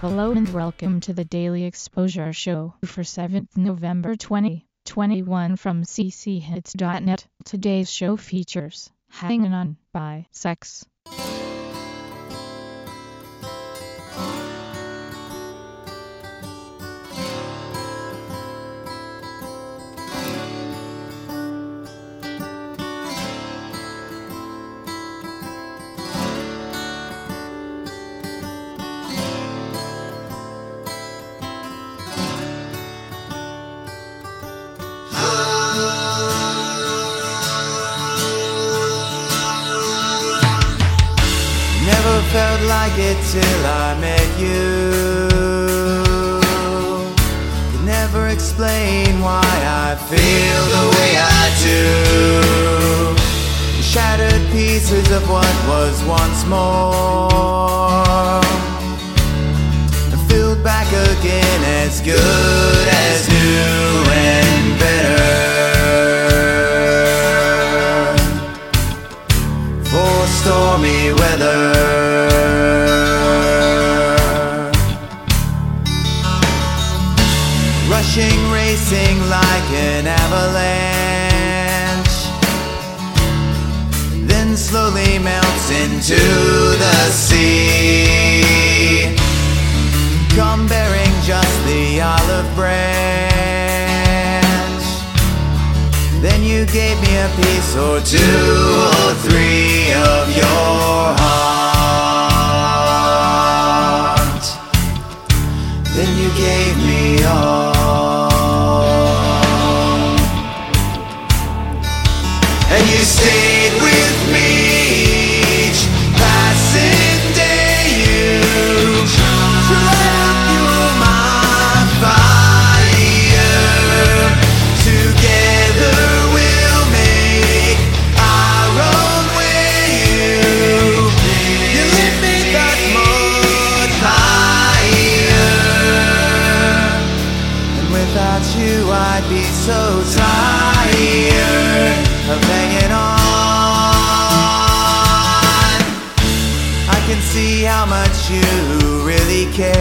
Hello and welcome to the Daily Exposure Show for 7th November 2021 from cchits.net. Today's show features Hanging On by Sex. Never felt like it till I met you. Could never explain why I feel the way I do. Shattered pieces of what was once more. And filled back again as good Rushing, racing like an avalanche, then slowly melts into the sea. Come bearing just the olive branch. Then you gave me a piece or two or three without you, I'd be so tired of hanging on. I can see how much you really care.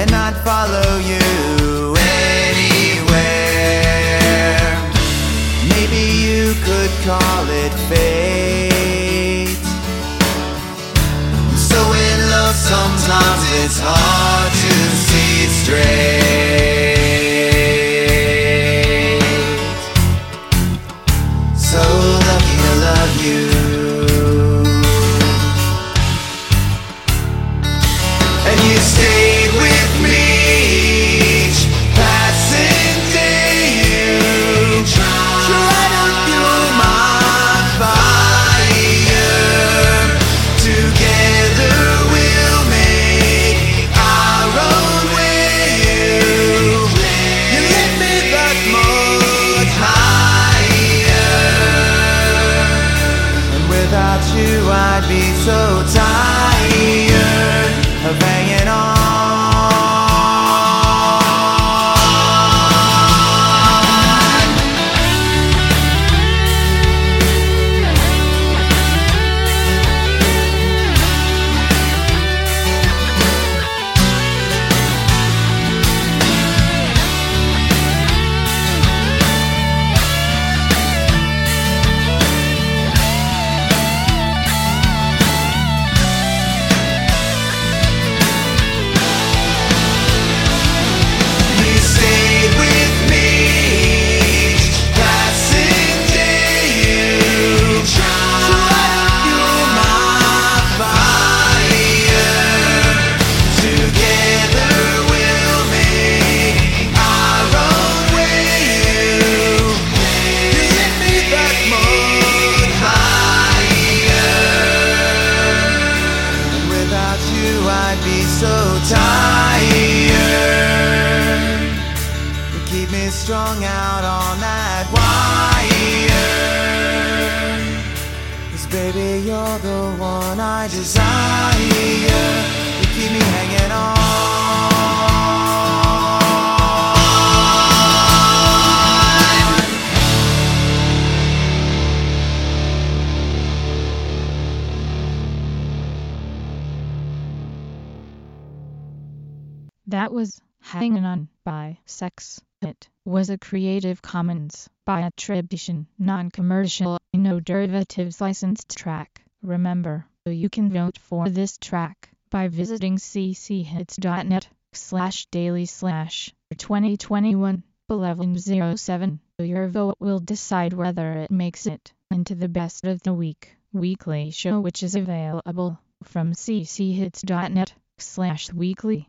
And I'd follow you anywhere. Maybe you could call it fate. So in love, sometimes it's hard to see straight. Be so I'd be so tired. You keep me strung out on that wire. Cause baby, you're the one I desire. You keep me hanging on. That was Hanging On by Sex. It was a Creative Commons by attribution, non-commercial, no derivatives licensed track. Remember, you can vote for this track by visiting cchits.net slash daily slash 2021 1107. Your vote will decide whether it makes it into the best of the week weekly show which is available from cchits.net slash weekly.